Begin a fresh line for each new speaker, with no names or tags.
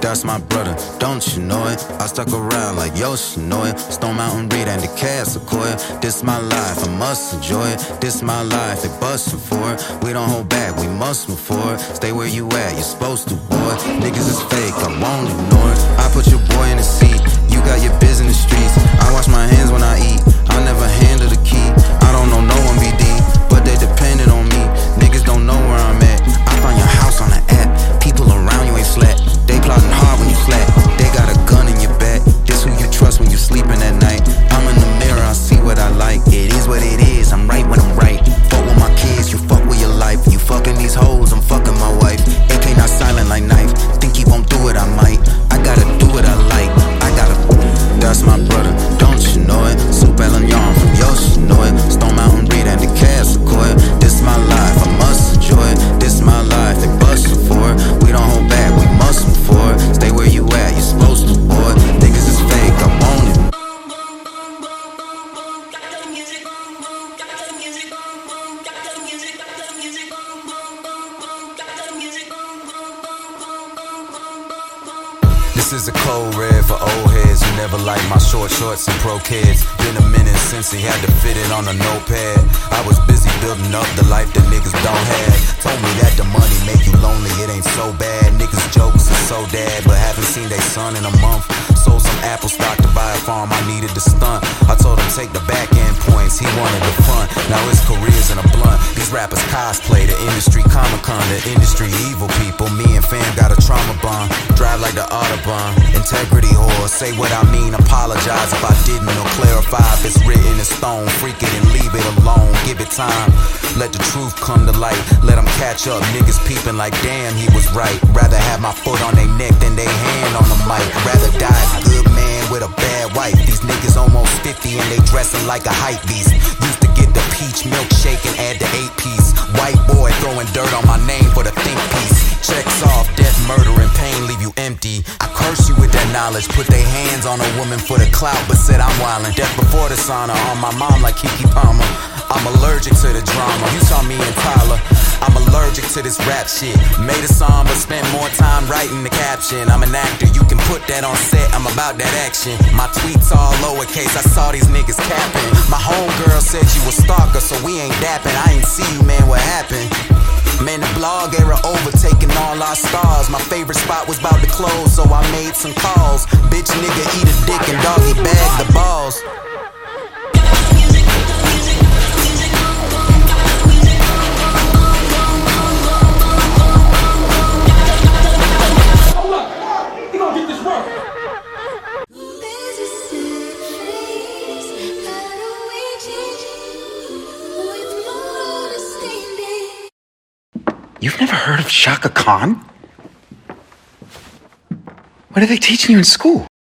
That's my brother, don't you know it? I stuck around like Yoshi know it. Stone Mountain Reed and the Cass Sequoia. This my life, I must enjoy it. This my life, they bustin' for it. We don't hold back, we must move forward. Stay where you at, you're supposed to, boy. Niggas is fake, I won't ignore it. I put your boy in the seat, you got your biz in the streets. I watch my This is a code red for old heads who never liked my short shorts and pro kids. Been a minute since he had to fit it on a notepad. I was busy building up the life that niggas don't have. Told me that the money make you lonely, it ain't so bad. Niggas jokes are so dad, but haven't seen their son in a month. Sold some Apple stock to buy a farm, I needed to stunt. I told him take the back end points, he wanted the front. Now his career's in a blunt. These rappers cosplay the industry, Comic Con, the industry evil like the Audubon, integrity whore. Say what I mean, apologize if I didn't, or clarify if it's written in stone. Freak it and leave it alone. Give it time. Let the truth come to light. Let them catch up. Niggas peeping like damn, he was right. Rather have my foot on their neck than they hand on the mic. Rather die good man with a bad wife. These niggas almost 50 and they dressing like a hype beast. You empty. I curse you with that knowledge. Put their hands on a woman for the clout, but said I'm wildin'. Death before the dishonor on my mom like Keke Palmer. I'm allergic to the drama. You saw me in Tyler. I'm allergic to this rap shit. Made a song, but spent more time writing the caption. I'm an actor, you can put that on set. I'm about that action. My tweets all lowercase. I saw these niggas capping. My homegirl said you a stalker, so we ain't dapping. I ain't see you, man. What our stars. My favorite spot was about to close, so I made some calls. Bitch, nigga, eat a dick and doggy bag the balls.
You've never heard of Chaka Khan? What are they teaching you in school?